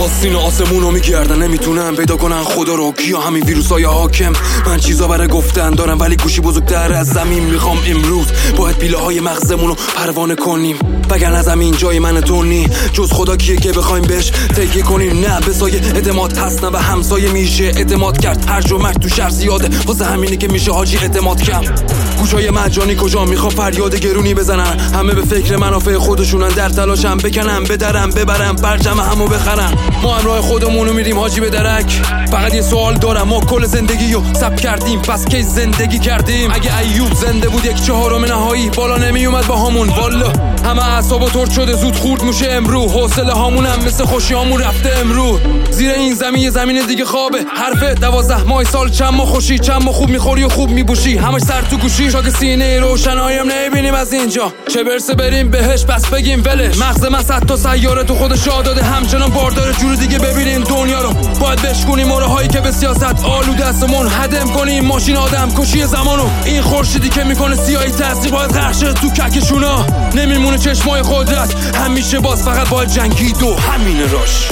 آستین آسمون رو میگردن نمی‌تونن پیدا کنن خدا رو. کیا همین ویروس های حاکم؟ من چیزا برای گفتن دارم ولی گوشی بزرگتر از زمین می‌خوام امروز. باید پیله های مغزمون رو پروانه کنیم. وگرنه زمین جای من تو نی. جز خدا کیه که بخوایم بهش تکیه کنیم؟ نه به سایه اعتماد هست نه به همسایه میشه اعتماد کرد. هر و مرد تو شهر زیاده واسه همینه که میشه حاجی اعتماد کم. گوشای مجانی کجا می‌خوام فریاد گرونی بزنن؟ همه به فکر منافع خودشونن. در تلاشم بکنم بدرم ببرم برجم همو بخرم. ما همراه خودمون رو میریم حاجی به درک. فقط یه سوال دارم ما کل زندگی رو سب کردیم. پس کی زندگی کردیم؟ اگه ایوب زنده بود یک چهارم نهایی بالا نمیومد با همون. والا همه اعصابا ترد شده زود خورد میشه امرو حوصله هامونم مثل خوشیامون رفته امرو زیر این زمین زمین دیگه خوابه. حرف دوازده ماه سال چند ما خوشی چند ما خوب می‌خوری و خوب میبوشی. همش سر تو گوشی. شاک سینه روشنایم نمی‌بینیم از اینجا. چه برسه بریم بهش پس بگیم ولش. مغز من صد تا سیاره تو خودش داده همچنان بارداره جور دیگه ببینیم دنیا. باید بشکنیم ماره هایی که به سیاست آلو دستمون هدم کنیم ماشین آدم کشی زمانو. این خورشیدی که می‌کنه سیاهی تاثیر باید غرشه تو ککشونا نمیمونه چشمای قدرت. همیشه باز فقط باید جنگید و همین راش.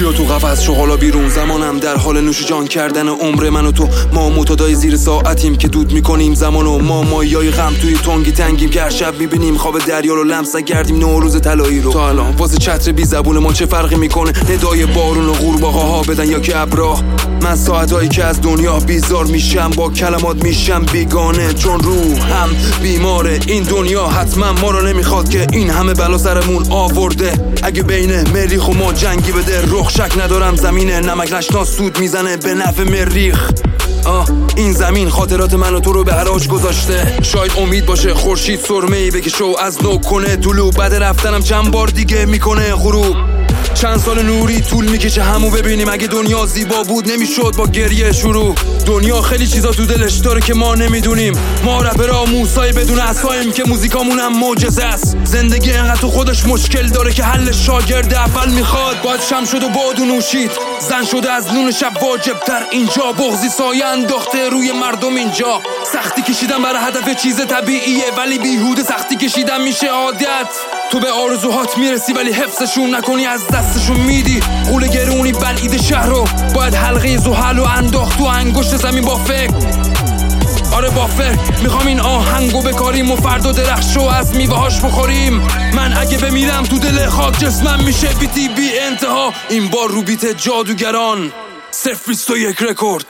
چیا تو قفس شو حالا بیرون؟ زمانم در حال نوش جان کردن عمر من و تو. ما متدای زیر ساعتیم که دود می‌کنیم زمانو ما مایای غم توی تنگی تنگیم که هر شب می‌بینیم خواب دریا رو لمس نکردیم نوروز طلایی رو. تا الان واسه چتر بی زبون ما چه فرقی می‌کنه؟ ندای بارون و قورباغه ها بدن یا که ابرا من ساعتهایی که از دنیا بیزار میشم با کلمات میشم بیگانه. چون روحم بیماره. این دنیا حتما ما رو نمی‌خواد که این همه بلا سرمون آورده. اگه بین مریخ و ما جنگی بده رخ شک ندارم زمینه. نمک نشنا سود می‌زنه به نفع مریخ. آه این زمین خاطرات من و تو رو به حراج گذاشته. شاید امید باشه خورشید سرمه ای بگه شو از نو کنه. طلوع بعد رفتنم چند بار دیگه می‌کنه. غروب چند سال نوری طول می‌کشه همو ببینیم. اگه دنیا زیبا بود نمی‌شد با گریه شروع. دنیا خیلی چیزا تو دلش داره که ما نمی‌دونیم. ما رپرا موسای بدون اساییم که موزیکامون هم معجزه است. زندگی انقدر تو خودش مشکل داره که حل شاگرد اول می‌خواد. باید شم شد و باد و نوشید. زن شده از نون شب واجب تر اینجا. بغزی سایه انداخته روی مردم اینجا. سختی کشیدن برای هدف چیز طبیعیه ولی بیهوده سختی کشیدن میشه. عادت. تو به آرزوهات می‌رسی ولی حفظشون نکنی از دستشون میدی. قول گرونی بلعید شهر رو. باید حلقه زحل و انداخت تو انگشت زمین با فکر. آره با فکر. می‌خوام این آهنگو بکاریم و فردا درخش رو از میوهاش بخوریم. من اگه بمیرم تو دل خاک جسمم میشه بیتی بی انتها. این بار رو بیت جادوگران. صفر یک رکورد.